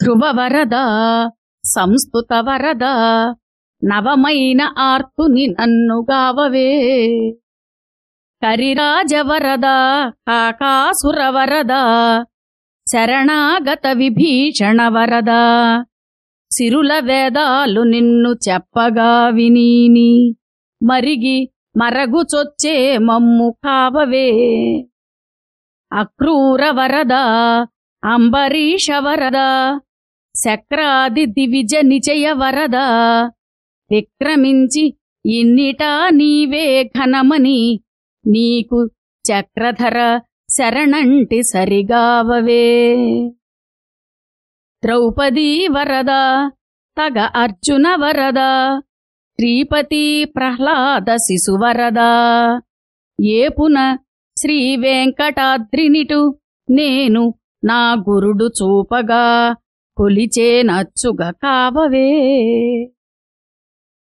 ధ్రువ వరద సంస్థుత వరద నవమైన ఆర్తుని నన్నుగావవే కరిరాజ వరద కాకాసుర వరద శరణాగత విభీషణ వరద సిరుల వేదాలు నిన్ను చెప్పగా వినీని మరిగి మరగుచొచ్చే మమ్ము కావవే. అక్రూర వరద అంబరీష వరద శక్రాది దివిజ నిజయ వరద విక్రమించి ఇన్నిటా నీవే ఘనమని నీకు చక్రధర శరణంటి సరిగావవే. ద్రౌపదీ వరద తగ అర్జున వరద శ్రీపతి ప్రహ్లాద శిశువరద ఏపున శ్రీ వెంకటాద్రినిటు నేను నా గురుడు చూపగా కొలిచే నచ్చుగ కావవే.